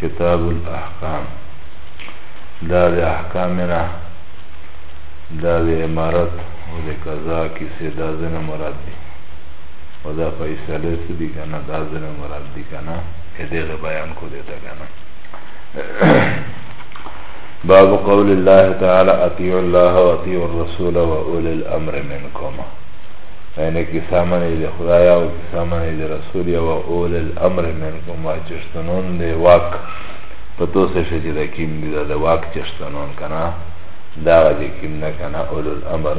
کتاب الاحکام دا د احکام نه دا د امارت او د قضا کیسې دا ځنه مراد دي او دا فیصلې څه دي که نه دا ځنه مراد دي که نه د دغه بیان کو دی ته که نه باب قول الله تعالی اطیعوا الله واطیعوا الرسول واولی الامر منکم یعنی کسامن د خدای او کسامن د رسول او اول الامر منکم واجب شتنون دی واک په تو سه شي چې د کیم دی د واک چې شتنون کنه دا غځې کیم نه کنه اولو الامر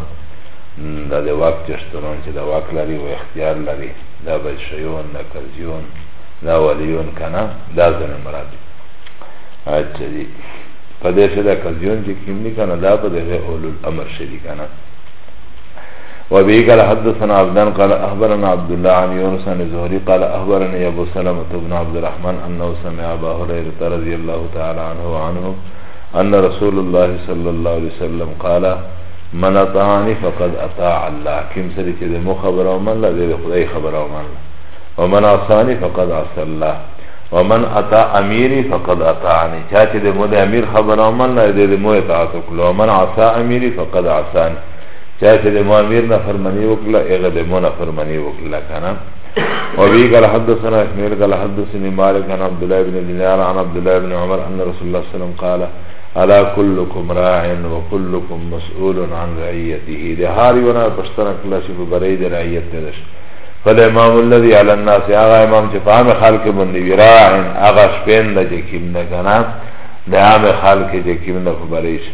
دا د واک چې شتنون چې د واک لري او اختیار لري دا بل شیون نه کزیون دا ولیون کنه دا ځنه مراد دی اچھا جی په دې سره کزیون چې کیم دی کنه دا په دې اولو الامر شي کنه وبه قال حدثنا عبدان قال أخبرنا عبد الله عن يونس عن الزهري قال أخبرني أبو سلمة بن عبد الرحمن أنه سمع أبا هريرة رضي الله تعالى عنه وعنه أن رسول الله صلى الله عليه وسلم قال من أطاعني فقد أطاع الله كم سري كده مو خبر ومن لا ده خدای خبر ومن لا ومن عصاني فقد عصى الله ومن أطاع أميري فقد أطاعني چا چې د مو خبر ومن لا ده مو اطاعت وکړو ومن عصى أميري فقد عصاني چا چې د مامیر نه فرمانی وکړه هغه د مو نه فرمانی وکړه کنه او بي قال حدثنا اسماعيل قال حدثني مالك عن عبد الله بن دينار عن عبد الله بن عمر ان رسول الله صلى الله عليه وسلم قال الا كلكم راع وكلكم مسؤول عن رعيته د هر یو نه پښتنه کله چې په بری د رعیت ته دش فل امام الذي على الناس هغه امام چې په عام خلک باندې وراع هغه شپند چې کیم نه کنه د عام خلک چې کیم نه په بری شي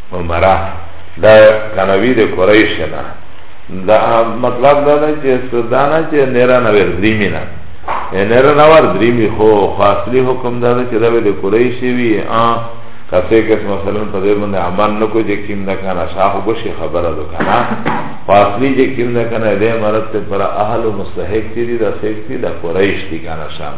عمره دا کنوی ده قریش نه دا مطلب دا ده چه سدانا چه نیره نویر دریمی نه نیره نوار دریمی خو خاصلی حکم دا ده چه دا ده قریشی وی آن کسی کس مثلا پا دیر بنده عمل نکو چه کم ده کنا شاخو بشی خبره دو کنا خاصلی چه کم ده کنا ده مرد پر اهل و مستحق تی دی دا سیک تی دا قریش تی کنا شام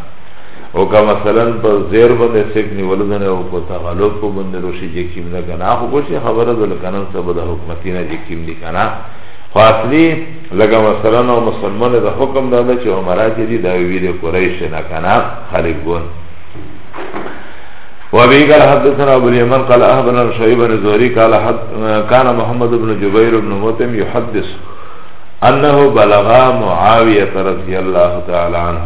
او که مثلا په زیر باندې سیک نیول غنه او په تغلب په باندې روشي چې کیم نه کنه خو به شي خبره د قانون سبب د حکومتي نه چې کیم دي کنه خو اصلي لکه مثلا او مسلمان د حکم دا ده چې عمره چې دي دا ویره قریش نه کنه خالق ګون وابي قال حدثنا ابو اليمن قال اخبرنا شعيب بن زهري قال حد كان محمد بن جبير بن مطعم يحدث انه بلغ معاويه رضي الله تعالى عنه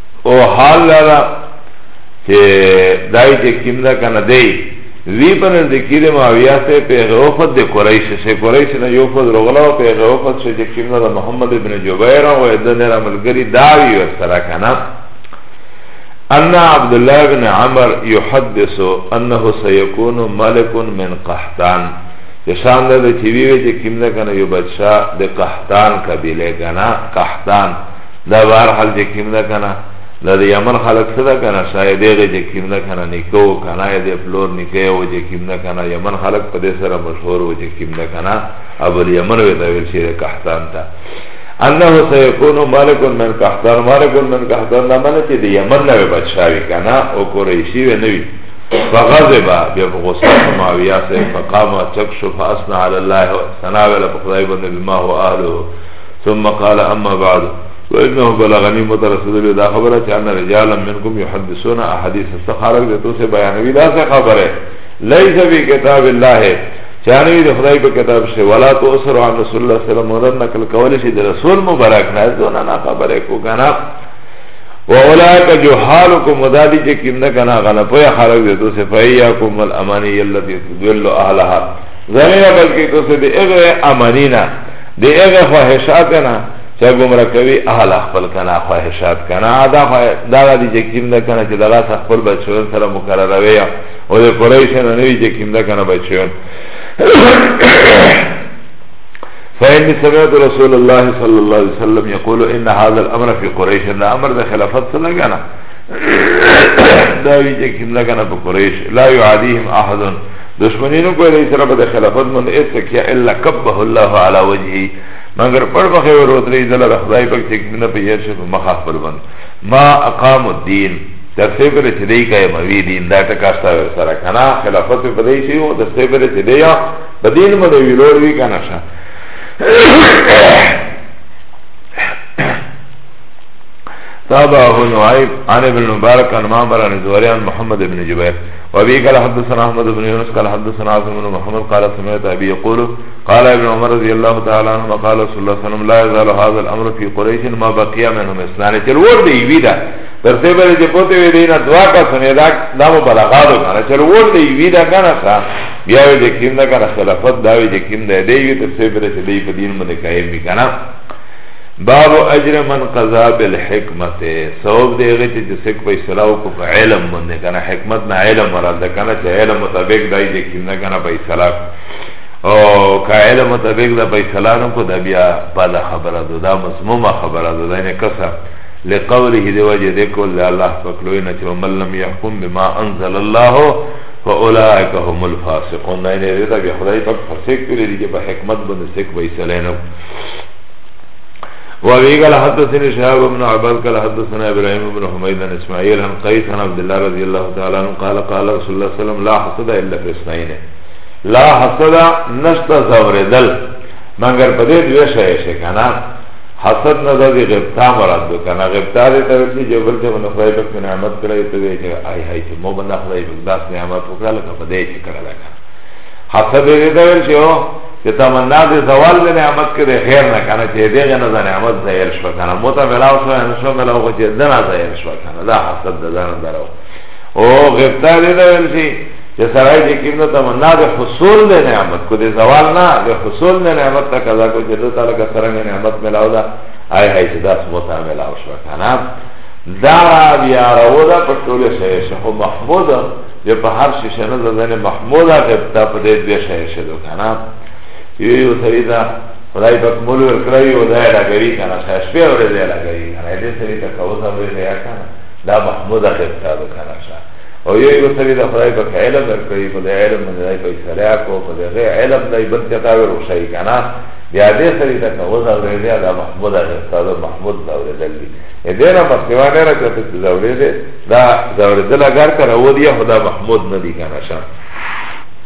او حال دادا چه دای چه کم دا کنه دی وی پنر دکی دی معاویه سه پیغه وفد دی قریش سه قریش نه یو فد رغلا و پیغه وفد سه چه کم دا محمد ابن جبیر و ایدن را ملگری داوی و سرا کنه أن عبد الله بن عمر يحدث أنه سيكون ملك من قحطان شان ده چوی وی چه کم ده کنه یو بادشاہ ده قحطان قبیله کنه قحطان دا بهر حال چې کیم ده که نه دا د یمن خلق څه ده که نه شاید هغې چې کیم ده که نه نیکه و که نه د پلور نیکه و چې کیم ده که نه یمن خلق په دې سره مشهور و چې کیم ده که نه ابولیمن وې ته ویل شي د قحطان ته انه سيكون مالك من قحطان مالك من قحطان دا معنی چې د یمن نه بادشاہ وی کنه او قریشی وی نه وی فغضب بیا غصه معاویه سره فقام چک شو فاسنا علی الله ثنا ولا خدای باندې بما هو اهله ثم قال اما بعد وانه بلغني مترسل دا خبره چې ان رجالا منكم يحدثون احاديث استخارك د توسه بیانوي دا څه خبره ليس في كتاب الله چانوی د خدای په کتاب شه ولا تو اثر عن رسول الله صلی الله علیه وسلم نقل کول شي د رسول مبارک نه زونه نه خبره کو غنا واولائک جهالکم مدادی چې کیم نه غنا غنا په خلق دې تو سه فیاکم الامانی التي تدل اهلها زمينه بلکې تو سه دې اغه امانینا دی اغه خواهشات نه چا گمرا کوي اهل خپل کنه خواهشات کنه دا دا دي چې کیم ده کنه چې دغه خپل بچون سره مقرره وي او د قریش نه نوی چې کیم ده کنه بچون فإني سمعت رسول الله صلى الله عليه وسلم يقول إن هذا الأمر في قريش إن أمر ده خلافت سلقنا داوی چه کم لگنا بقریش لا یعادیهم احدن دشمنی نو کوئی دی سره په خلافت من ایت کیا الا کبه الله علی وجهی مگر پر مخه ورو درې دل د خدای پاک چې نه په یې شپ مخه خپل بند ما اقام الدین تر څه پر چې دی کای موی دین دا ټکا سره سره کنه خلافت په دې شی او تر څه پر چې دی یا په دین مده ویلور وی کنه شه تابعه نعيب عن ابن مبارك عن معمر عن زهري عن محمد بن جبير وابي قال حدثنا احمد بن يونس قال حدثنا عاصم بن محمد قال سمعت ابي يقول قال ابن عمر رضي الله تعالى عنهما قال رسول الله صلى الله عليه وسلم لا يزال هذا الامر في قريش ما بقي منهم اسلام چل ور دی وی دا تر څه بل چې پته وی دینه دعا کا سمې دا دا مبالغات کنه چل ور دی وی دا کنه سا بیا وی چې کیم دا کنه خلافت دا وی چې کیم دا دی وی تر څه بل چې دی په دین باندې قائم وی کنه باب اجر من قضا بالحکمت ثواب دی غی چې سک په اصلاح کو په علم باندې کنه حکمت نه علم مراد ده کنه چې علم مطابق دای چې کینه کنه په اصلاح او که علم مطابق ده په اصلاح نو کو دا بیا بالا خبره ده دا مسمومه خبره ده نه کسه لقوله دی وجه دی کول الله فکلوی نه چې من لم يحكم بما انزل الله فاولائک هم الفاسقون نه نه دا بیا خدای په فسق کړی دی چې په حکمت باندې سک وایي سلام وابي قال حدثني شهاب بن عباد قال حدثنا ابراهيم بن حميد بن اسماعيل عن قيس عن عبد الله رضي الله تعالى عنه قال قال رسول الله صلى الله عليه وسلم لا حسد الا في اثنين لا حسد نشت زوردل مگر پدې دوه شې شي کنه حسد نه د غبطا مراد ده کنه غبطا دې ته چې جبل ته نو خدای په نعمت کړی ته دې چې آی هاي چې مو بندا خدای په داس نعمت وکړه لکه په دې چې کړه لکه حسد دې ته چې چه تمنا ده زوال ده نعمت که ده خیر نکنه چه ده غنه ده نعمت زهر شو کنه موتا ملاو شو هنشو ملاو خو چه دنا زهر شو کنه ده حسد ده دانا درو او غفتا ده ده ولشی چه سرائی چه کم ده تمنا ده حصول ده نعمت که ده زوال نا ده حصول ده نعمت تا کذا که چه ده تالا که سرنگ نعمت ملاو ده آئی های چه دست موتا ملاو شو کنه دا بیا رو ده پشتول شهر شو محمود ده په هر شي شنه زدن محموده غبطه په دې دې شي شي کنا یو یو سری دا خدای پاک مول ورکړی او دا لا کوي کنا شاش په اورې دا لا کوي کنا دې سری ته کوو دا به یا کنا دا محمود خطا ده کنا شا او یو یو سری دا خدای پاک علم ورکړي په دې علم نه دای په سلیا کو په دې علم نه بل کتا ور وشي کنا بیا دې سری ته کوو دا ورې دا محمود خطا ده محمود دا ورې دلی دې نه مسوا نه راځي چې دا ورې دا دا ورې دلا ګر کنا و دی خدا محمود نه دی کنا شا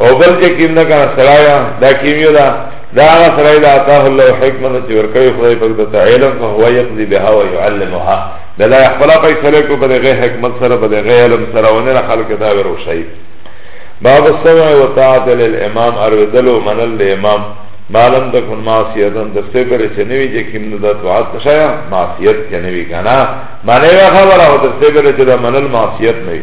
او بل چې کیم نه کنه سړای دا کیم یو دا دا هغه سړای دا عطاه الله حکمت چې ورکوي خدای پاک د علم په هو یقضي بها او يعلمها دا لا خپل فیصله کو په دغه حکمت سره په دغه علم سره ونه خلق دا وروشي باب السمع وطاعت للامام اروذلو من الامام معلوم ده کن معصیت هم دسته بره چه نوی چه کم ده طاعت نشایا معصیت چه نوی کنا معنی و خبره و دسته بره چه ده من المعصیت نوی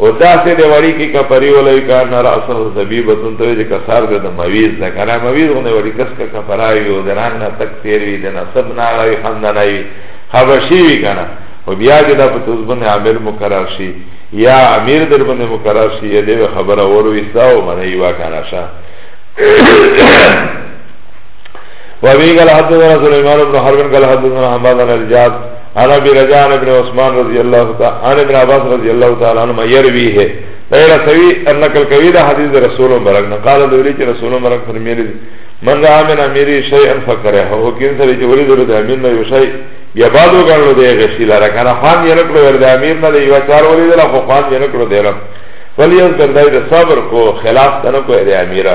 او دا سه دی وړی کی کپری ولای کار نه راسه زبیبتون ته چې کسار ده د مویز ده کنه مویز غونه وړی کس کا کپرای او دران نه تک تیر وی د نسب نه غوی خند نه وی حبشی وی کنه او بیا چې دا په تزبن عامل مقرر شي یا امیر در باندې مقرر شي یا دی خبره ورو ایستاو منه یوا کنه شه وابي قال حدثنا سليمان بن حرب قال حدثنا حماد بن الجاد عن ابي رجاء عن ابن عثمان رضي الله تعالى عن ابن عباس رضي الله تعالى عنهما يرويه تیرا سوی نقل کوي دا حدیث رسول مبارک نه قال دوی چې رسول مبارک فرمایلی من را من اميري شيئا فكره او کین سره چې ولې درته امیر نه یو شی یا بادو غړلو دی غشي لاره کنه خان یې نکړو ور د امیر نه دی یو چار ولې دلا خو خان یې نکړو دی ولی از دردای د صبر کو خلاف تنه کو دی امیره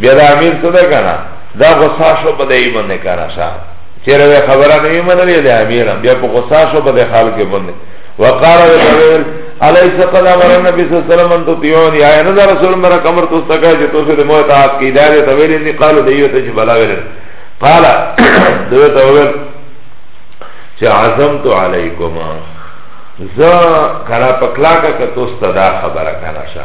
بیا دا امیر څه ده کنه دا غصه شو په دې باندې کنه شا چیرې وی خبره نه یې منلې د امیر بیا په غصه شو په دې حال کې باندې وقال ویل علیس قد امر نبی صلی الله علیه وسلم تو تیون یا نه دا رسول مرا کمر تو سکا چې تو سره موه تعاف کی دا ته ویل نه قال دیو ته چې بلا ویل قال دوی ته ویل چې عزم تو علیکما ز کرا پکلا کا تو صدا خبره کنه شا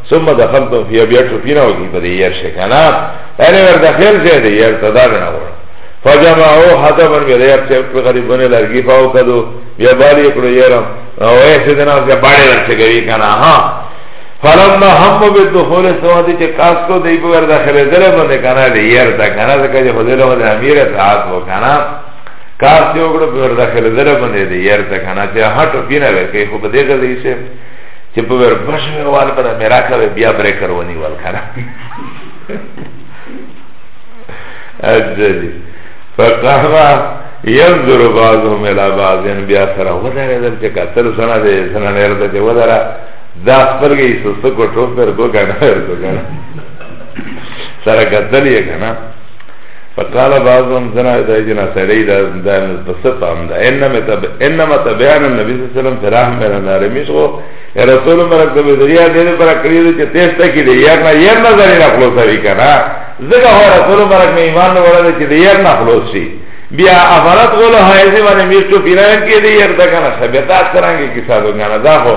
ثم دخلتم فيها بیا ټوپینا وکی په دې ير شکنا یعنی ور داخل شه دې ير تدار نه وړ فجمعوا حطبا بیا ير چې په غریبونه لرګي فاو کدو بیا بالی کړو ير او ایسه دنا چې باړې ورته کوي کنه ها فلما هم به دخول سوادی چې کاس کو دی په ور داخل دل باندې کنه دې ير تا کنه ځکه چې په دې له باندې امیر اطاعت وکنه کاس یو کړو په ور داخل دل باندې دې ير تا کنه چې هټو پینه ورکه خو په دې غزي شه چه پا بر بش می وال بدا میرا که بی بیا بری کرونی وال کنا اجلی فقاما ینظر بعضهم الى بعضین بیا سرا وداره در چه کتر سنا ده سنا نیرده چه وداره دا خپل گئی سسته کو ټوپ پر کو کنه پر کو کنه سره کتل یې کنه فقال بعضهم زنا دا جنا سړی دا دا نسبت هم دا انما تب انما تبعن النبي صلى الله عليه وسلم فراهم من النار مشو رسول مرک د ذریعہ دې پر کړی چې تیست کې دی یار نه یار نه زری نه خلاص وی کنه زګه هو رسول مرک نه ایمان نه وړل چې دی یار نه خلاص شي بیا افرت غول حایزه باندې میشتو پیران کې دی یار دا کنه سبتا څنګه کې ساده کنه دا هو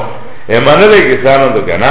ایمان له کې سانو کنه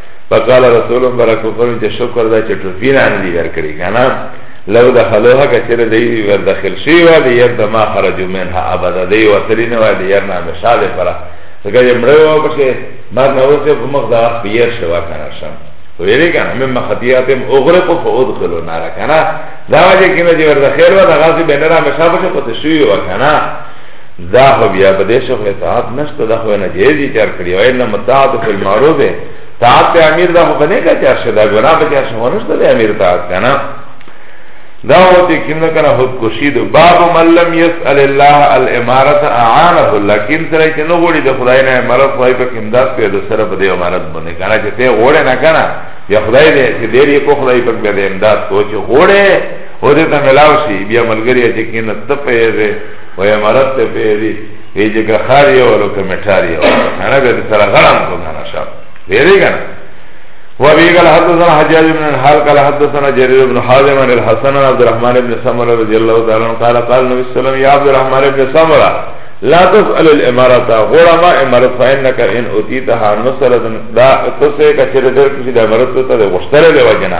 فقال رسول برکو فرمی چه شکر دا چه ٹوپی را ندی ور کری کنا لو دخلوها کچر دی ور دخل شی و دی یر دما خرجو منها ابدا دی و تلین و دی یر نام شاد فرا سکا جه مره و پشه مر نوسه پا مخ دا وقت پیر شوا کنا شم ویلی کنا مم خطیاتم اغرقو فا ادخلو نارا کنا دا وجه کنا جه ور دخل و دا غازی بینرا مشا پشه پتشوی و کنا دا خو بیا په دې شو خو اطاعت نشته دا خو نه جهیزي چار کړی او انما طاعت فی المعروف طاعت په امیر دا خو په نه کا چار شه دا ګناه په چار شه ونشته د امیر طاعت کنه دا وته کینه کنه خود کوشید باب من لم يسأل الله الامارت اعانه الله کین سره چې نو غوړي د خدای نه امارت وای په امداد په د سره په دې امارت باندې کنه چې ته غوړې نه کنه یا خدای دې چې دې یې کو خدای په دې امداد کو چې غوړې هو دې ته ملاوي بیا ملګری چې کینه تپه یې و یا مرد ته پیری ای جه که خار یو ولو که مټار یو کنه که سره غرم کو کنه شب پیری کنه و بی قال حدثنا حجاج بن الحال قال حدثنا جرير بن حازم عن الحسن عن عبد الرحمن بن سمرة رضي الله تعالى عنه قال قال النبي صلى الله عليه وسلم يا عبد الرحمن بن سمرة لا تسأل الامارة غرما امارة فإنك ان اتيتها نصرة دا تسعي كثير در کسی دا امارة تا دا غشتر لے وجنا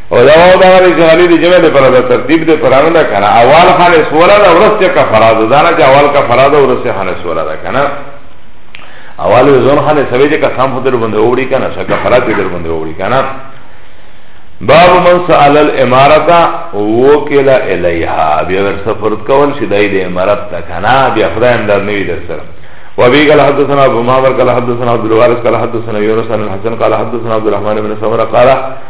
او دا او دا دی چې غلی دی جمع دی پر دا ترتیب دی پر آنده کنه اول خانه سولا دا ورس چه کفرا دا دانا چه اول کفرا دا ورس چه خانه سولا دا کنه اول وزن خانه سوی چه قسم خود در بنده اوڑی کنه شا کفرا چه در بنده اوڑی کنه باب من سأل الامارتا وکل الیها بیا ورسا فرد کول شدائی دی امارت تا کنه بیا خدای امداد نوی در سرم وابي قال حدثنا ابو معمر قال حدثنا عبد الوارث قال حدثنا يونس عن الحسن قال حدثنا عبد الرحمن بن سمره قال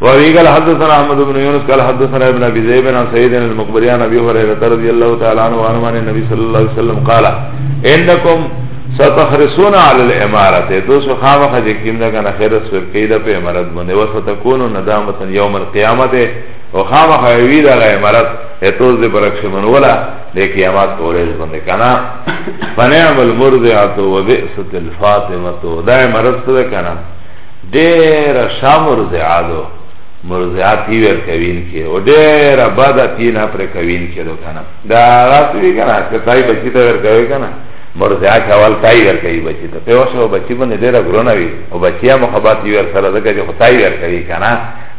وابي قال حدثنا احمد بن يونس قال حدثنا ابن ابي ذئب عن سيد المقبري عن ابي هريره رضي الله تعالى عنه وعن عن النبي صلى الله عليه وسلم قال انكم ستخرسون على الامارات تو سو خام خج کیم دا کنه خیر سر کیدا په امارات باندې وستكون ندامه يوم القيامه او خام خوی دا امارات اتوز دې برکش منولا دې قیامت اورز باندې کنه فنعم المرضعه وبئست الفاطمه دا امارات سره کنه ډیر شا مرزعه دو مرزعه تی ور کوین که او ډیر بدا تی نا پر کوین که دو کنا دا راست وی کنا که تای بچی تا ور کوی کنا مرزعه که اول تای ور کوی بچی تا پیوش او بچی بنده ډیر گرونه وی او بچی هم خباتی ور سره دکا چه خطای ور کوی کنا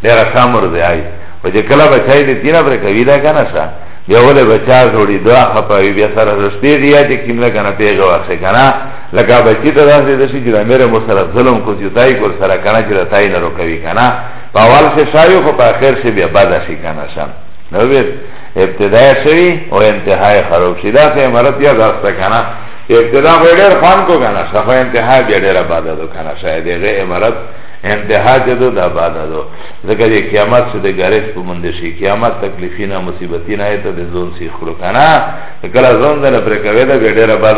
ډیر شا مرزعه و چه کلا بچای دی تی نا پر کوی دا کنا شا بیا ولی بچا جوړی دا خپاوی بیا سره رشتی دیا چه کم نکنه پیغه وخشه کنا لکه بچی ته دا سي دشي چې د مېره مو سره ظلم کو چې دای کول سره کنه چې د تای نه رو کوي کنه په اول کې شایو خو په اخر شي بیا بد شي کنه شم نو بیر ابتدا شوی او انتهای خراب شي دا سه مرت یا داسته کنه ابتدا خو ډېر خوان کو کنه صفه انتها بیا ډېر بد دو کنه شاید غه امارت انتها چې دو دا بد دو ځکه چې قیامت څخه د غریب په مونږ شي قیامت تکلیفینا مصیبتینا ایت د زون سی خلو کنه کله زون دل پر کوي دا ډېر بد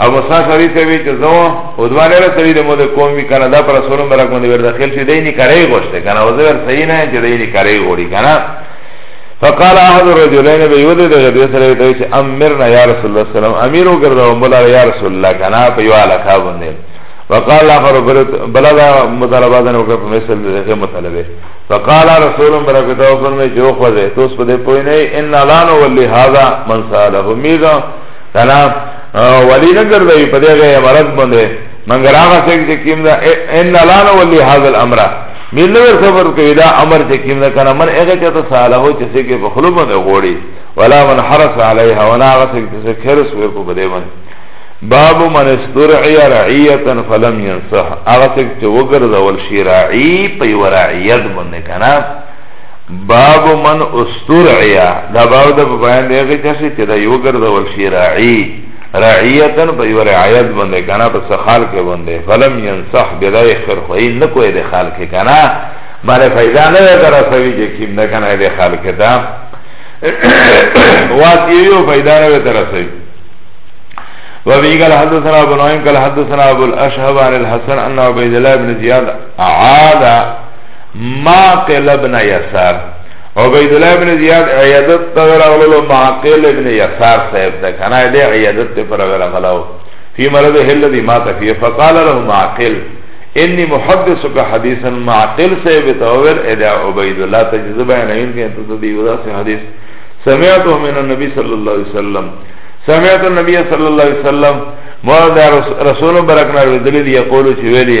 او مصنع سوی سوی چه زو او دوانه را سوی ده موده کوم بی کنه دا پر رسولم برک منده بردخل شی دینی کره گوشته کنه او زور سیی نه چه دینی کره گوری کنه فقال احد الرجلين بيوده ده غدوه سره بتوی چه امرنا یا رسول الله سلام امیرو کرده و مولا یا رسول الله کنه پیو علاقه بنده فقال اخر بلا دا مطالبه دن وکړه په مثل دغه مطالبه فقال رسول برکته او فرمای چې خو دې توس په دې پوي نه ان لا نو ولي هذا من ساله میګه کنا ولی نه ګرځوي په دغه عبارت باندې مګر هغه څوک چې کیم دا ان لا نو ولی هاذ الامر مين نو صبر کوي دا امر چې کیم نه کنه من هغه ته ساله هو چې څوک په خلوب نه غوړي ولا من حرس عليها ولا هغه څوک چې خرس وي په بده باندې باب من استرعی رعیتا فلم ينصح هغه څوک چې وګرځول شي راعي په رعیت باندې کنه باب من استرعیا دا باب دا په بیان دی هغه چا چې دا یو ګرځول شي راعی رعیتن په یو رعایت باندې کنه په سخال کې باندې فلم ينصح بدای خیر خو یې نه کوی د خال کې کنه باندې فائدہ نه در رسوي چې کیم نه کنه د خال کې دا وات یو فائدہ نه در رسوي وابي قال حدثنا ابو نعيم قال حدثنا ابو الاشهب عن الحسن ان عبيد الله بن زياد عاد معقل ابن یسار عبید الله ابن زیاد عیادت تا ورغلو معقل ابن یسار صاحب تا کنا دی عیادت تا پر ورغلو فی مرض حل دی ما تفیه فقال له معقل انی محدثک حدیثا معقل صاحب تا ور ادا عبید الله تجزبه نین که انتو دی ودا سے حدیث سمعته من النبی صلی اللہ علیہ وسلم سمعت النبی صلی اللہ علیہ وسلم مورد رسول برکنا ردلی دی یقولو چی ویلی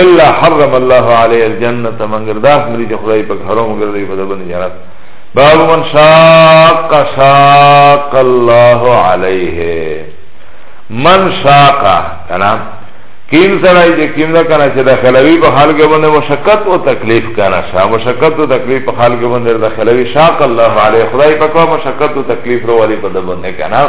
الا حرم الله علی الجنه مگر دا مری چې خدای پاک حرام ګرځي په دبن جنت باب من شاق شاق الله علیه من شاق کنا کیم سرائی جه کیم دا کنا چه دخلوی پا حال که بنده مشکت و تکلیف کنا شا مشکت و تکلیف پا حال که بنده دخلوی شاق الله علیه خدای پاکا مشکت و تکلیف رو والی پا دبنده کنا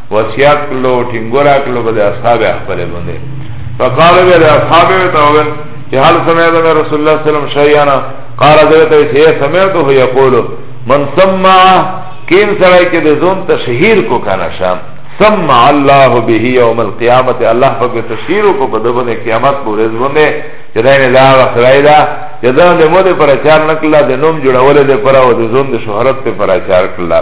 وصیت کلو ټینګورا کلو بد اصحاب خپل باندې فقال به د اصحاب ته وویل چې هل سمعت من رسول الله صلی الله علیه وسلم شیئا قال ذات ای سمعته یقول من سمع کین سره کې د زوم تشهیر کو کنه شام سمع الله به یوم القیامت الله پاک تشهیر کو په دغه قیامت پورې ځونه چې دا نه لا وسرای دا چې دا د مو د پرچار نکلا د نوم جوړول د پر او د زوم د شهرت په پرچار کلا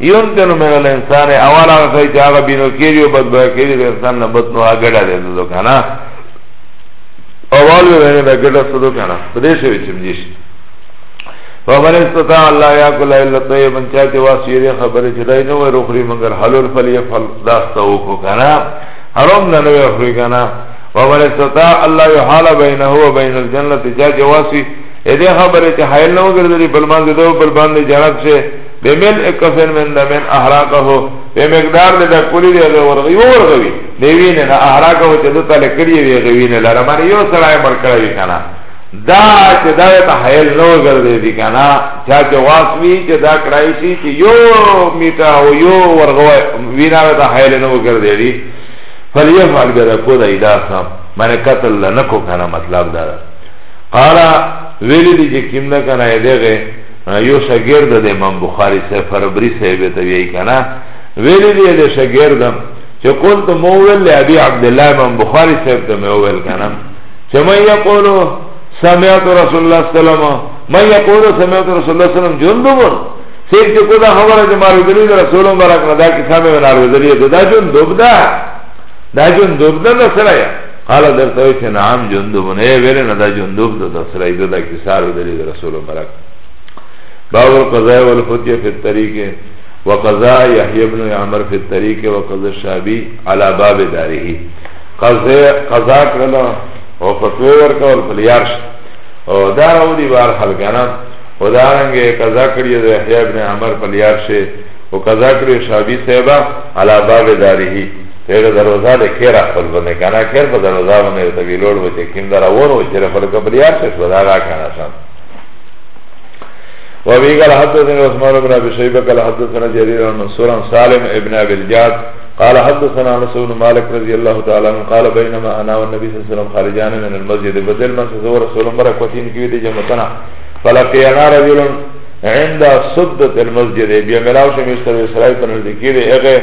يمكن من الانسان اول هغه کوي چې هغه بینو کېږي او بدبه کېږي د انسان نه بطنو هغه ګډه دی دو کنه اول وینه دا ګډه سدو کنه په دې شوی چې مجیش ومن استطاع الله ياكل الا طيبا چاته واسيره خبره چې دای نو روخري مگر حلول فليفل داسته وکړه کنه حرام نه نو خوري کنه ومن استطاع الله يحال بينه وبين الجنه چاته واسي اې دې خبره چې حایل نو ګرځي بلمان دې دو بلبان دې جنت شه بمل اکفن من دمن احراقه به مقدار ده کولی دی غی ورغی ورغوی دیوین نه احراقه چې د تعالی کړی وی غوینه لره معنی یو سړی مر کړی کنه دا چې دا ته حیل نو ګرځي دی کنه چا چې واسوی چې دا کړای شي چې یو میټا او یو ورغوی وینا ته حیل نو ګرځي دی فلیفعل بذا کو دا ادا سم معنی قتل نه کو کنه مطلب دا قال ویلی دی چې کیم نه کنه دیغه یو شاګرد د امام بخاری صاحب فربری صاحب ته وی کنه ویلی دی د شاګردم چې كنت مول لابي عبد الله امام بخاری صاحب ته مول کنه چې مې یقول سمعت رسول الله صلی الله علیه وسلم مې یقول سمعت رسول الله صلی الله علیه وسلم جندب سیب چې کو دا خبره چې مارو دلی رسول الله برک نه دا کیسه مې ونارو دلی دا جندب دا دا جندب دا سره قال درته وی چې نعم جندوب نه ویل نه دا جندوب د تسری د کیسار د رسول مبارک باب القضاء والفتية في الطريق وقضاء يحيى بن عمر في الطريق وقضى الشعبي على باب داره قضاء قضاء کړه او فتوی ورکول په لیارش او دا راو دی بار خلقانا او دا رنګ قضا کړی د یحیی ابن عمر په لیارش او قضا کړی شابی صاحب علی باب داره پیړه دروزا ده کیر اخبر بنده کانا کیر پا دروزا بنده ده تبی لوڑ بچه کم در اون و چیر پر کبریار تش بدا را کانا شم وابی قال حدثنا عثمان بن ابي شيبه قال حدثنا جرير عن منصور عن سالم ابن ابي الجاد قال حدثنا انس بن مالك رضي الله تعالى عنه قال بينما انا والنبي صلى الله عليه وسلم خارجان من المسجد بدل ما سزور رسول الله برك وتين كي دي جمعتنا فلقينا رجل عند صدة المسجد بيا ملاوش مشتر اسرائيل پر نزدیکی دی اغه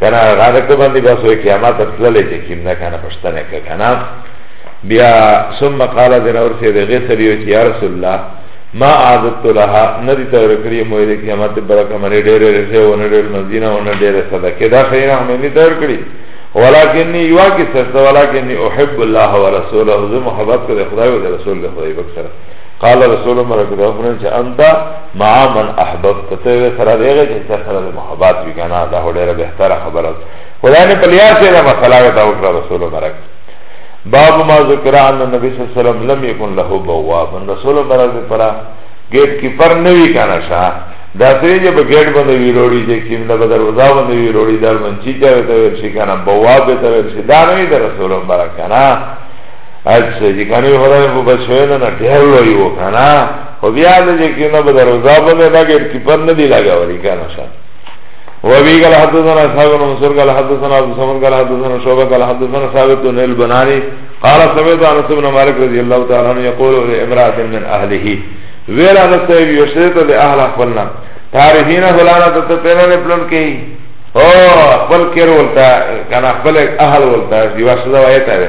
کنا غاده کو باندې بس وې قیامت تللې چې کیم نه کنه پښتنه کې کنه بیا ثم قال ذن اور سے دغه سړي چې یا رسول الله ما عادت لها ندی تور کړی مو دې قیامت برکه مری ډېرې رسې ونه ډېر مزینه ونه ډېرې صدقه دا خیره مې نه تور کړی ولكني يواكي سرت ولكني احب الله ورسوله ذو محبت كده خدای و رسول ده خدای بکسره قال رسول الله مرکه دا فرمایي چې انت مع من احببت ته سره دیغه چې چا سره محبت وی کنه دا ډیره بهتره خبره خدای نه پلیا چې دا مسله وتا وکړه رسول الله مرکه باب ما ذکر ان النبي صلی الله علیه وسلم لم يكن له بواب رسول الله مرکه پر گیټ کیپر نه وی کنه شا دا سری جب گیٹ بنده وی روڑی جه کم دا بدر وزا بنده وی روڑی دار منچی چاوی تاویل شی کنا بواب تاویل شی دا نوی دا رسول مبارک کنا اچھا جی کنی خدا می بس شوی نه ډیر لوی و کنه خو بیا د چې کینو په دروازه باندې دا ګټ کیپر نه دی لگا وری کنه شا و بی قال حدثنا اسحاق بن منصور قال حدثنا ابو سمن قال حدثنا شعبہ قال حدثنا ثابت بن البناني قال سمعت انس بن مالك رضي الله تعالى عنه يقول لامراه من اهله ویل انس صاحب یشرت له اهل خپلنا تعرفین فلانا ته پینا نه پلان کی او خپل کیر ولتا کنه خپل اهل ولتا دی واسطه وایته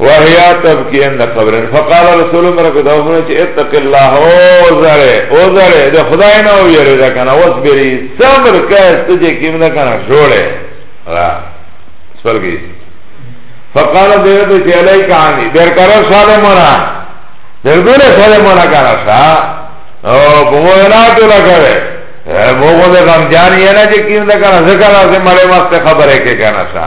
وهیا تبکی اند قبرن فقال رسول الله برکت او فرمایي چې اتق الله او زره او زره د خدای نه او یری دا کنه اوس بری صبر کړه ته کیم نه کنه جوړه را سپلګی فقال دیو ته چې الای کانی بیر کرا ساله مرا در ګوره ساله مرا کرا سا او په مو نه ته لګره مو غو د غم جان یې نه چې کیم نه کنه ځکه راځي مړې مست خبره کې کنه سا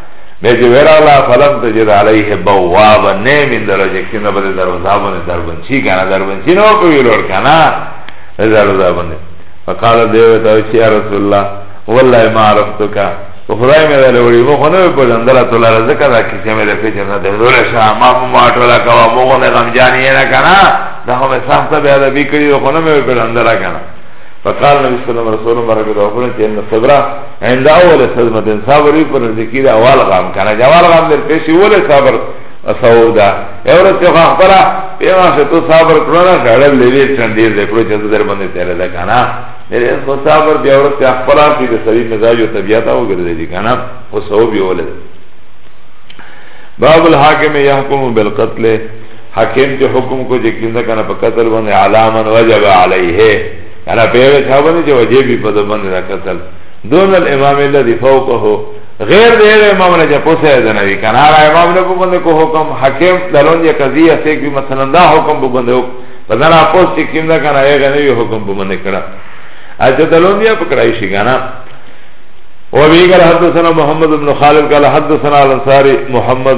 بیا چې وراله فلم تجد علیه بواب نه من درجه کې نه بده دروازه باندې دربنچی کنه دربنچی نو کوي لور کنه دروازه باندې فقال دیو ته چې یا رسول الله والله ما عرفتک خدای مې دل وړي مو خنه په جندل ته لار زکه دا کیسه مې ده چې نه ده دور شاه ما ما ټولا کا مو غو نه غم جانې نه کنه دا هم سم ته به ادبی کړی خو نه مې په جندل کنه فقال نبی صلی اللہ علیہ وسلم برکت وفرن چه ان صبرا عند اول صدمت صبر وی پر نزدیکی دا اول غام کنا جا اول غام در پیشی اول صبر صور دا اول چه خواه پرا پیما شا تو صبر کرونا شاڑل لیویر چند دیر دے کرو چند در بندی تیرے دا کنا میرے اس کو صبر بیا اول چه اخبرا کی دا سبی مزاج و طبیعتا ہو گردے دی کنا خسو بی اول باب الحاکم یحکم بالقتل حاکم چه حکم کو چه کنده کنه پا قتل بنده علا من وجب علیه یعنی پیغه چه بنده چه وجبی پا بنده دا قتل دون الامام اللذی فوقه غیر دیر امام نه چه پوسه دنوی کن هر امام نه بنده کو حکم حاکم دلون جه قضیه سیک بی مثلا دا حکم بنده حکم بدنا پوس چه کنده کنه ایغه نوی حکم بنده کرد اجه دلون دیا پکرائیشی کنه وبه قال حدثنا محمد بن خالد قال حدثنا الانصاري محمد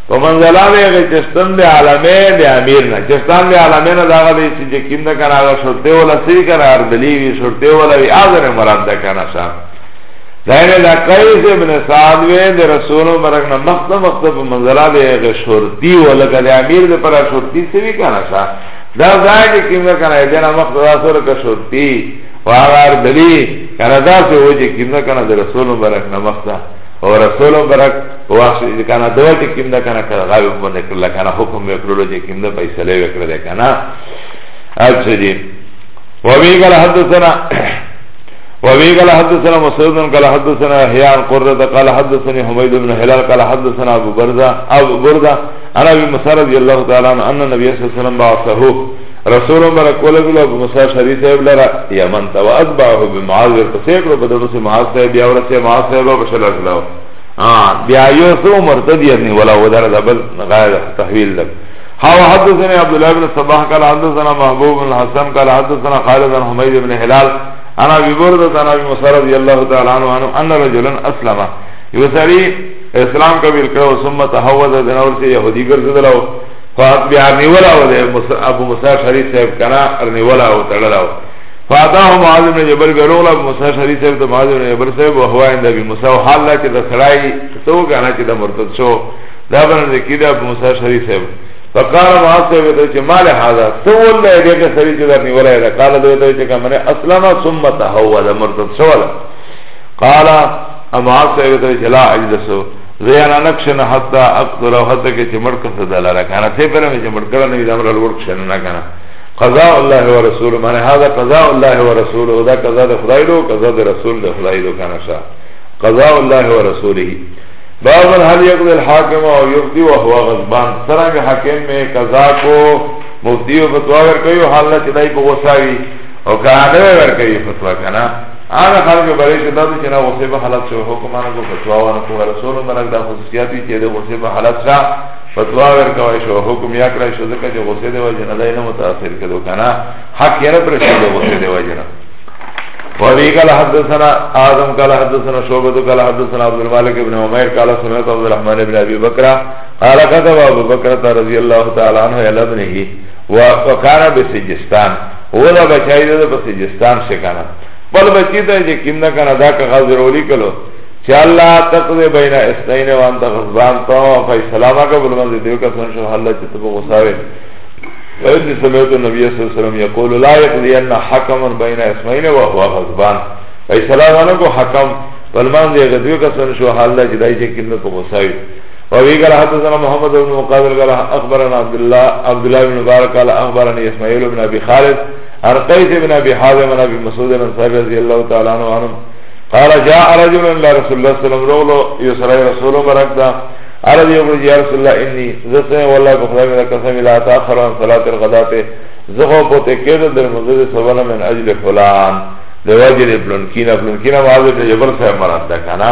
په منزله به هغه چستان د عالمه د امیر نه چستان د عالمه نه داغه دی چې کیم نه کنه هغه شرطه ولا سی کنه اردلی وی شرطه ولا وی اذن مراد ده کنه صاحب دایره دا قیس ابن سعد وی د رسول مرک نه مخت مخت په منزله به هغه شرطی ولا د امیر د پر شرطی سی وی کنه صاحب دا ځای کې کیم نه کنه دنه مخت دا سره کا شرطی و هغه اردلی کنه دا څه وجه کیم نه کنه د رسول مرک نه مخت او رسول برک واخ چې کنه دوه چې کیم ده کنه کړه غاوی باندې کړل کنه حکم وکړلو چې کیم ده فیصله وکړه ده کنه اچھا جی وبه قال حدثنا وبه قال حدثنا مسعود قال حدثنا يحيى عن قرة قال حدثني حميد بن هلال قال حدثنا ابو برزة ابو بردة انا ابي مسعود رضي الله تعالى عنه ان النبي صلى الله عليه وسلم بعثه رسول مبارک ولګلو ابو موسی شری صاحب لرا یمن ته واتبعه بمعاذ پسې کړو په دغه معاذ صاحب بیا ورسه معاذ صاحب په شل شلو ها بیا یو سو مرتدی نه ولا ودر دبل غیر تحویل لګ ها حدثنا عبد الله بن صباح قال حدثنا محبوب بن حسن قال حدثنا خالد بن حميد بن هلال انا ابي برده انا ابي موسى رضي الله تعالى عنه ان رجلا اسلم يسري اسلام قبول کړو ثم تهوذ بن اور سے يهودي ګرځیدلو فاتبیار نیولا و ده ابو موسیٰ شریف صاحب کنا ارنیولا و تڑلا و فاتاہو معاذ بن جبل بیرولا ابو موسیٰ شریف صاحب ده معاذ بن جبل صاحب و هوا اند ابی موسیٰ و حال لا چه ده سرائی سو کنا چه ده مرتد شو ده بنا ذکی ده ابو موسیٰ شریف صاحب فقال معاذ صاحب ده چه مال حاضر سو اللہ ده که سری چه در نیولا ده قال ده ده چه که من اسلام ثم تحول مرتد شو ده قال معاذ صاحب ده چه لا عجلسو زیانا نکشن حتی اقتل او حتی که چه مرکه صدا لارا کانا سی پر می چه مرکه نوی دامر الور کشن نا کانا قضاء الله و رسول معنی هذا قضاء الله و رسول او دا قضاء ده خدای دو قضاء ده رسول ده خدای دو کانا شا قضاء الله و رسوله بعضا هل یقضی الحاکم او یقضی و هو غضبان سرنگ حاکم میں قضاء کو مفتی و فتوہ ورکیو حالنا چدائی بغصاوی او کانا نوی ورکیو فتوہ کانا آغا خلق برای که دادو چه نا غصه به حالت شو حکمانو کو فتوا وانو کو رسول مرک دا خصوصیاتی چه ده غصه به حالت شا فتوا ورکوای شو حکم یا کرای شو ذکر چه غصه ده وجه نا دای نمتاثر کدو کنا حق یه نپرشو ده غصه ده وجه نا وابي قال حدثنا آدم قال حدثنا شعبة قال حدثنا عبد المالك بن عمير قال سمعت عبد الرحمن بن أبي بكر قال كتب أبو بكر رضي الله تعالى عنه إلى ابنه وكان بسجستان او دا بچای ده په سجستان شکانا بل بچی ته چې کیم نه کنه دا که غزر ولی کلو چې الله تقضي بین اسنین و انت غضبان تو فیصله ما قبل من دیو کا سن شو الله چې تبو غصاوي وإذ سمعت النبي صلى الله عليه وسلم يقول لا يقضي أن حكما بين اسمين وهو غضبان فیصله ونه کو حکم بل من دی غضبی کا سن شو حال دا چې دای چې کیم نه کو غصاوي وابي قال حدثنا محمد بن مقابل قال اخبرنا عبد الله عبد الله بن مبارك قال اخبرني اسماعيل بن ابي خالد عن قيس بن ابي حازم عن ابي مسعود الانصاري رضي الله تعالى عنه عنه قال جاء رجل الى رسول الله صلى الله عليه وسلم رجل يسرى رسول مبارك ده عرض يقول يا رسول الله اني زسمه والله بخدا من قسم لا تاخر عن صلاه الغداء زخو پوتے کېد در مزد سبنا من اجل فلان لواجر ابن کینا ابن کینا معاذ جبر صاحب مراد ده کنا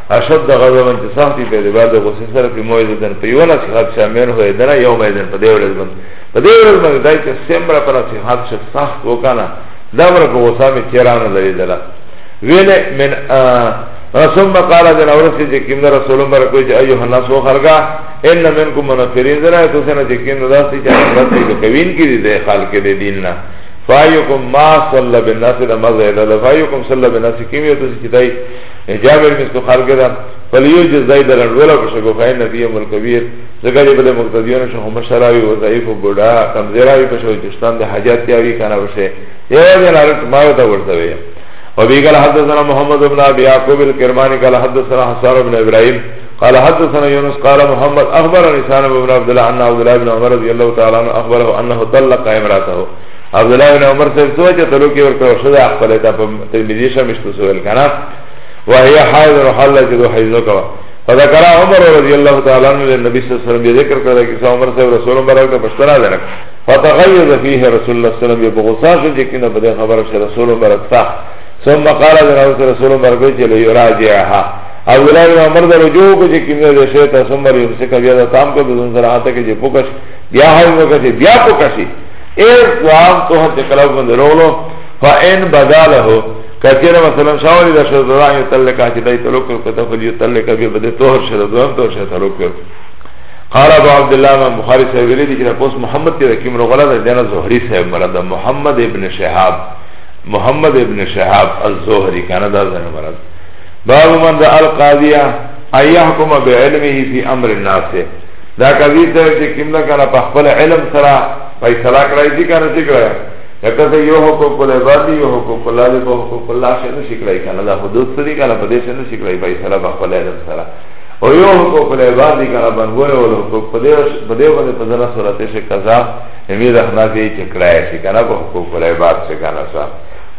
اشد غضبن چې سختي په اعتبار د غصې سره په موعظتن په یو نصیحت شامل هوې دنه یو مېدن په دې ورځ باندې په دې ورځ باندې دای چې سمره په نصیحت چې سخت وکانا دا ور په غصه می چیرانه لري دلا ویله من رسول ما قال جن اورسی چې کیند رسول مبر کوئی چې ایو الناس و خلقا ان منکم منفرین زرا تو سن چې کیند داسې چې رات کې کوین کې دي خلق دې دین نه فایکم ما صلی بالناس د مزه د فایکم صلی بالناس کیمیو ته چې دای جابر بن سخر کدا فلیو جزای در الولا بشه گفای نبی ملکبیر زکر بده مقتدیون شو هم شراوی و ضعیف و بودا کمزیراوی پشه و چشتان ده حجات تیاوی کانا بشه یه دین عرب مارو تا ورزوی و بی قال حدثنا محمد بن ابی یعقوب الکرمانی قال حدثنا حسان بن ابراهیم قال حدثنا يونس قال محمد اخبرني سالم بن عبد الله عن عبد الله بن عمر رضي الله تعالى عنه اخبره انه طلق امراته عبدالله بن عمر صاحب سوه چه طلوکی ورکو شده اخفل تا پا ترمیزی شمشتو سویل کنا وهي حائض حالا چه دو حیزنو کوا فذکر عمر رضی اللہ تعالی عنہ لنبی صلی اللہ علیہ وسلم بذکر کرده کسا عمر صاحب رسول مبارک تا پشتنا دنک فتغیظ فیه رسول اللہ صلی اللہ علیہ وسلم بغصا شو جکینا پده خبر شد رسول مبارک تا ثم قال جناب رسول مبارک چه لیراجعها عبداللہ بن عمر در رجوع کو چه کمنا ده شیطا ثم ریمسکا بیادا تام کو بزن سراحتا که جه پکش بیا حیزنو کشی بیا پکشی ایز دوام تو حد کلاب بند رولو فا این بدالہو کچیر مثلا شاولی دا شد دا یو تلکا چی دای تلوک کرو کتا فل یو تلکا بی بده توهر شد دوام توهر شد تلوک کرو قال ابو عبدالله امام بخاری صاحب ویلی دی چی پوس محمد تی رکیم رو غلا دا دینا زهری صاحب مرد محمد ابن شهاب محمد ابن شهاب الزهری کانا دا زن مرد باب من دا القاضیه ایحکم بعلمه فی امر الناس دا قضی صاحب چې کیم ده کنه په خپل علم سره فیصله کړای شي کنه شي کړای لکه ته یو حقوق له باندې یو حقوق الله له په حقوق الله شه نه شي کړای کنه دا حدود سری کنه په دې شه نه شي کړای فیصله په خپل علم سره او یو حقوق له باندې کنه بنګوره ول حقوق په دې په دې باندې په ځنه صورت شي قضا امید اخنا کې چې کړای شي کنه په حقوق له بعد څخه کنه سره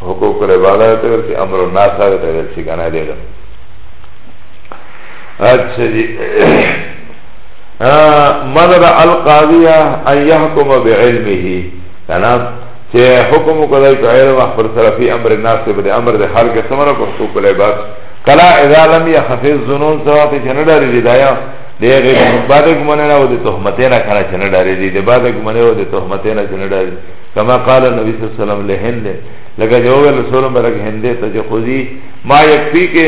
حقوق له بعد ته ورته امر الناس ته ورته شي کنه دې اچھا جی من را القاضیه ان یحکم بعلمه کنا چه حکم کدای په علم خپل سره فی امر الناس په امر د خلق سمره په حقوق العباد کلا اذا لم يخف الظنون سوا ته جن ډاری دی دایا دیغه بعد ګمنه نه و د تهمته نه کنه جن ډاری دی د بعد ګمنه و د تهمته نه جن ډاری کما قال نبی صلی الله علیه وسلم له هند لکه جو رسول برک هند ته جو خودی ما یکفی کې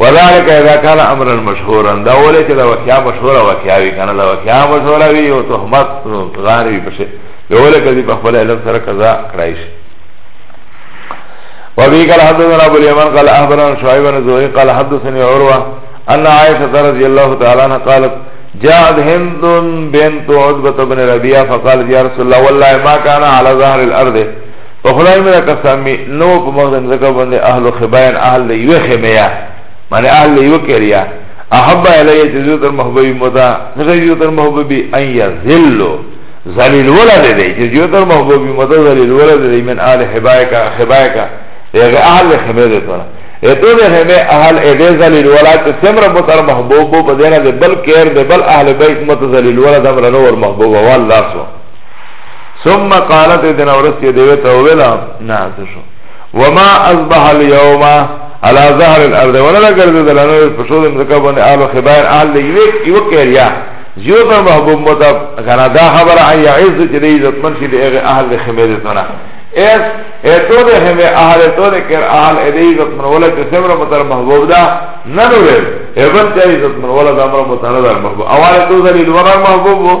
وذالک اذا کان امرا مشهورا دا وله چې دا واقعا مشهوره واقعا وی کنه دا واقعا مشهوره وی او تهمت غار وی پشه دا وله کدی په خپل علم سره قضا کړای شي وبه قال حدثنا ابو اليمن قال اخبرنا شعيب بن زهير قال حدثني عروه ان عائشه رضي الله تعالى عنها قالت جاءت هند بنت عتبه بن ربيعه فقالت يا رسول الله والله ما كان على ظهر الارض په خدای مې قسم می نو په مخ د مزګه باندې اهل خباین اهل د یو خمیا معنی اهل د یو کریا احب الی جزو تر محبوبی متا څنګه یو تر محبوبی ان یذلو ذلیل ولا دې دې چې یو تر محبوبی متا ذلیل ولا دې من اهل خبایکا خبایکا دغه اهل خمه دې تر اتو دې خمه اهل دې ذلیل ولا چې سمر متر محبوب په دې نه بل کیر دې بل اهل بیت متا ذلیل ولا دمر نور محبوب والله سو ثم قالت دنا ورست دیوی تا ویلا نعت شو وما اصبح اليوم على ظهر الارض ولا گرد دلانو پشود مزکا بن آل خبائر آل لیوک یو کریا زیو پر محبوب مطب کنا دا خبر آئی عز چی دی عزت من شی دی اغی احل دی خمیدی تنا ایس ایتو دی خمی احل ایتو دی کر احل ایدی عزت من ولا چی سمر مطر محبوب دا ننو ویل ایبن چی عزت من ولا دا مر مطر محبوب اوالی تو زلیل ورن محبوب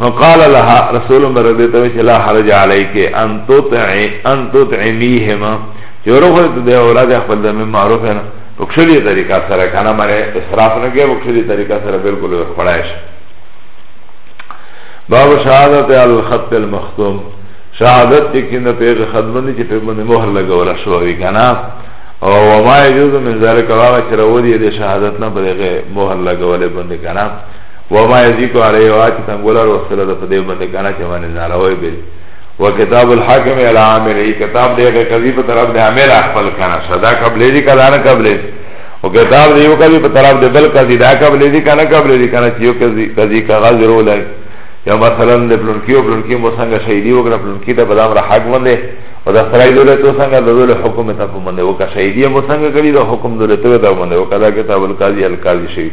فقال لها رسول الله رضیت وی لا حرج علیک ان تطعی ان تطعمیهما چورو خو ته دی اولاد خپل د معروف نه بخشلی طریقہ سره کنه مره اسراف نه کې بخشلی طریقہ سره بالکل خړایش باب شهادت الخط المختوم شهادت چې کینه په خدمت چې په باندې مهر لګول شوی کنه او وما يجوز من ذلك واغ چرودی د شهادت نه بلغه مهر لګول باندې کنه وما يزيكو عليه واتي تنگولر وصلت فده بنده کانا چه مانه ناروی بری وکتاب الحاکم الى عاملی کتاب دیگه قضی پا طرف ده عمل اخفل کانا صدا قبلی دی کدا نا قبلی دی و کتاب ده یو قضی پا طرف ده بل قضی دا قبلی دی کانا قبلی دی کانا چه یو قضی کغاز رو لگ یا مثلا ده پلنکی و پلنکی مو سنگا شهیدی وگنا پلنکی ده بدام را حق منده و ده سرائی دوله تو سنگا ده دوله حکم تا پا منده و که شهیدی مو سنگا کلی ده حکم دوله تو تا منده و کدا کتاب القاضی القاضی شهید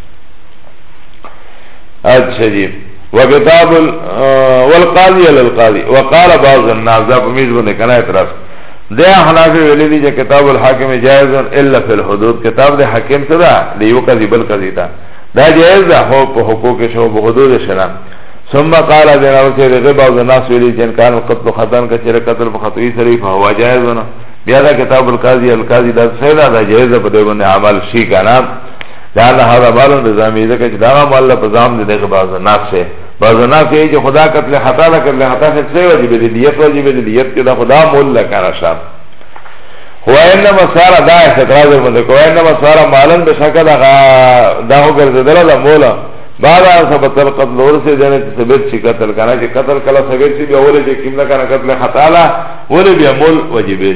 اچھا جی وکتاب والقاضی علی القاضی وقال بعض الناس دا پمیز بنده کنا اعتراض ده احنافی ویلی دی جا کتاب الحاکم جائز الا فی الحدود کتاب ده حاکم صدا ده یو قضی بل قضی تا ده جائز ده حو پا حقوق شو پا حدود شنا ثم قال دین اوسی رغی بعض الناس ویلی جن کان قتل خطان کا چیر قتل پا خطوی سری فا هوا جائز بنا بیا ده کتاب القاضی القاضی ده سیدا ده جائز ده پا ده بنده عمل شی کنا لأن هذا بال بزامی ذکر چه داغا مالا بزام دی دیگه بازناک شه بازناک شه چه خدا قتل خطا دا قتل خطا شه سه وجبه دی دیت وجبه دی دیت که دا خدا مول لکانا شا هو انما سارا دا احتراز المدک هو انما سارا مالا بشکل دا هو گرزدل دا مولا بعد ان ثبت القتل اور سے جنے ثبت چھ قتل کنا کہ قتل کلا ثبت چھ بھی اولے جے کیم نہ کنا قتل خطا لا اولے بھی مول وجبه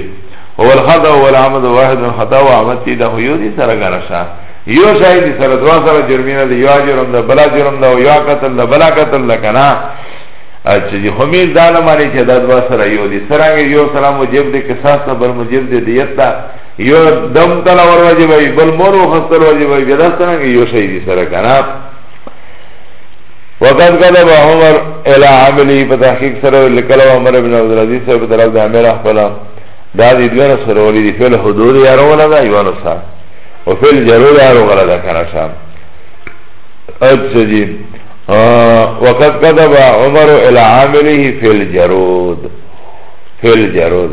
هو الخطا هو العمد واحد الخطا و عمد تی دا خو یو دی سره گره شا یو شای دی سره دوا سره جرمینه دی یو جرم دا بلا جرم دا و یو قتل دا بلا قتل دا کنا اچھا جی خمیر دا لمانی چه دا دوا سره یو دی سرانگه یو سره مجیب دی کساس تا بل مجیب دی دیت تا یو دم تلا ور واجب وی بل مور و خستر واجب وی بیداست تنانگه یو شای دی سره کنا وقد قدب عمر الى عملی پتحقیق سره لکلو عمر ابن عبدالعزیز سره پترک دا عمر اخبرم دا دی دوی نسخه رولی دی فعل حدود یا رولا دا یو نسخه و فعل جرور یا رولا دا کنشا اچھا جی وقت قدب عمر الى عامله فی الجرود فی الجرود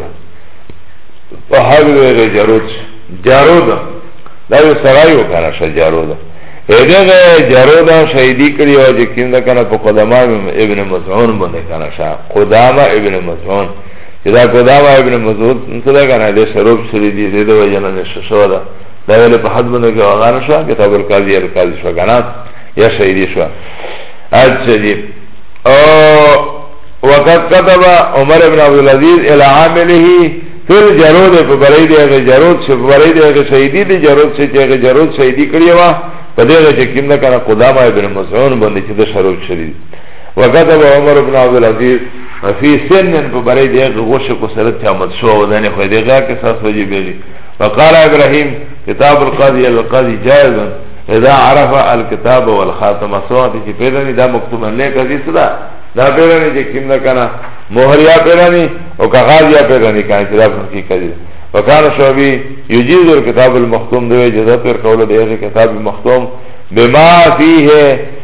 په هغه ویل جرود جرود دا یو سړی وکړه ش جرود اګه جرود شهیدی کړی او چې کیندا کنه په قدمه ابن مسعود باندې کنه شا قدامه ابن مسعود چه دا قدامه ابن مسعود نسلا کنه ده شروب شری دی ده ده وجنه نشو شو ده ده ولی پا حد بنده که وغانه شو کتاب القاضی القاضی شو کنه یا شهیدی شو اچھا جی وقت قطب عمر ابن عبدالعزیز الى عامله فل جرود په بری دی هغه جرود چې بری دی هغه شهیدی دی جرود چې هغه جرود شهیدی کړی و په دې چې کیند کنه قدامه ابن مسعود باندې چې د شروب شری وکتب عمر بن عبدالعزیز فی سنن په برای دیغه غوشه کو سره قیامت شو او دنه خو دیغه که ساس وجی بیلی وقال ابراهیم کتاب القاضی القاضی جائز اذا عرف الكتاب والخاتم سوات چې پیدا نه دا مکتوب نه کدي صدا دا پیدا نه چې کیم نه کنه مہر یا پیدا نه او کاغذ یا پیدا نه کای چې دا څنګه کدي وکانه شوبی یجیز الكتاب المختوم دوی جزات ور کوله دغه کتاب مختوم بما فيه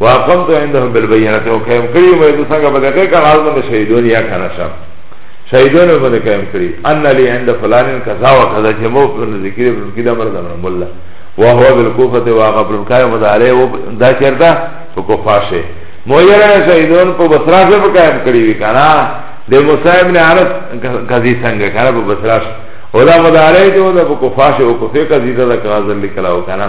واقمت عندهم بالبينات وقيم کړی مې د څنګه په دغه کار باندې شهیدون یا کنه شم شهیدون باندې قائم کړی ان لي عند فلان كذا وكذا چې مو په ذکر پر کې د مرز امر مولا وهو بالكوفه واقع پر کای مدارې و دا چرته په کوفه شه مو یې شهیدون په بصره کې قائم کړی وی کنه د موسی ابن عرب قضی څنګه کنه په بصره او دا مدارې چې و د کوفه شه او کوفه قضی دا کاذل کلاو کنه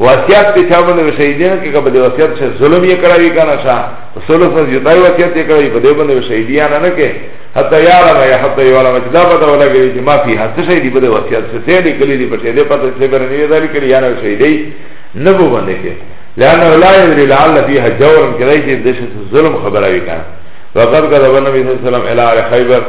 وصیت ته چا باندې شهیدین کې کبه د وصیت شه ظلم یې کړی کنه شا ثلث نه جتای وصیت یې کړی په دې باندې شهیدیان نه کې حتی یعلم یا حتی یعلم چې دا پته ولګی چې ما فی حد شه دی په وصیت شه ته لیکلی دی په دې پته چې بر نه دی کړی یا نه شهیدی نه بو باندې کې لانه لا یدری لعل فیها جور کړی چې د ظلم خبره وی کنه وقد كذب النبي صلى الله عليه وسلم الى على خيبر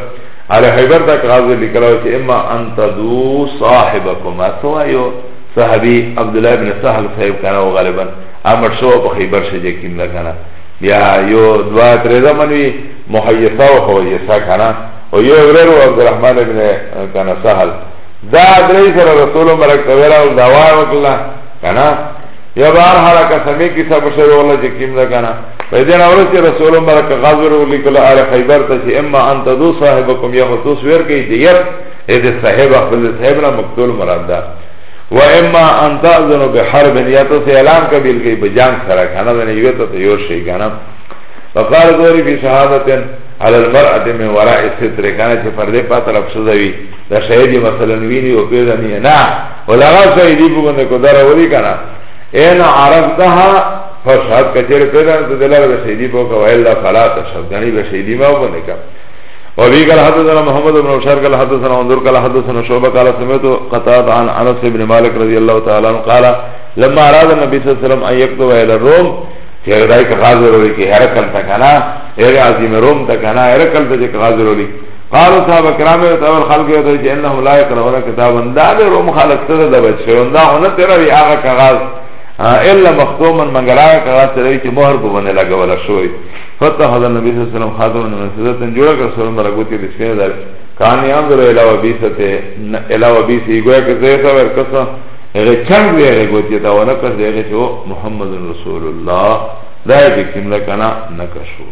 على خيبر تک غازه لیکلو چې اما انت دو صاحبكم اسوا یو صحابی عبدالله ابن سحل صاحب کنه و غالبا امر شو په خیبر شجه کیم ده کنه بیا یو دوا تری زمنوی محیصه و خویصه کنه و یو ورر و عبدالرحمن ابن کنه سحل دا دری سر رسول مرک تورا و دوا وکلا کنه یا بار حالا کسمی کسا بشر والله چه کم ده کنا فیدین اولس چه رسول مرک غزر و لیکل آل خیبر تا چه اما انت دو صاحبکم یا خطوس ویر که دیت اې د صاحب خپل د صاحب نه مقتول مراد ده و اما ان تاذن بحرب یا ته اعلان کبیر کی بجان سره کنه نه یو ته یو شی کنه فقال دوری فی شهادتن علی المرأه من وراء الستر کنه چې پردې په طرف سوزوي دا شهیدی مثلا ویني او پیژني نه ولغه شهیدی په باندې کو دره وری کنه ان عرفتها فشهد کچیر پیدا ته دلاره شهیدی په کو الا فلا تشهد غنی به شهیدی ما باندې کنه وابي قال حدثنا محمد بن بشار قال حدثنا انظر قال حدثنا شعبة قال سمعت قتاد عن انس بن مالك رضي الله تعالى عنه قال لما اراد النبي صلى الله عليه وسلم ان يكتب الى الروم في رايك غازر ولك هرقل تكنا هر عظيم روم تكنا هرقل تجك غازر ولك قالوا صحابه کرام او خلق یو دوی چې انهم لا يقرؤون كتابا دا به روم خلق سره د بچو دا هونه تیرا وی هغه کاغذ الا مختوما مگر هغه کاغذ سره چې مهر په باندې لګول شوی فتح دا نبی صلی اللہ علیہ وسلم خاتم من سیدتا جوڑا کر سرم در گوتی بسکین داری کانی انظر علاوہ بیستے علاوہ بیسی گویا کہ زیتا ویر کسا اغی چنگ دی اغی گوتی تا ونکس دی اغی چو محمد رسول اللہ دا ایتی کم لکنا نکشو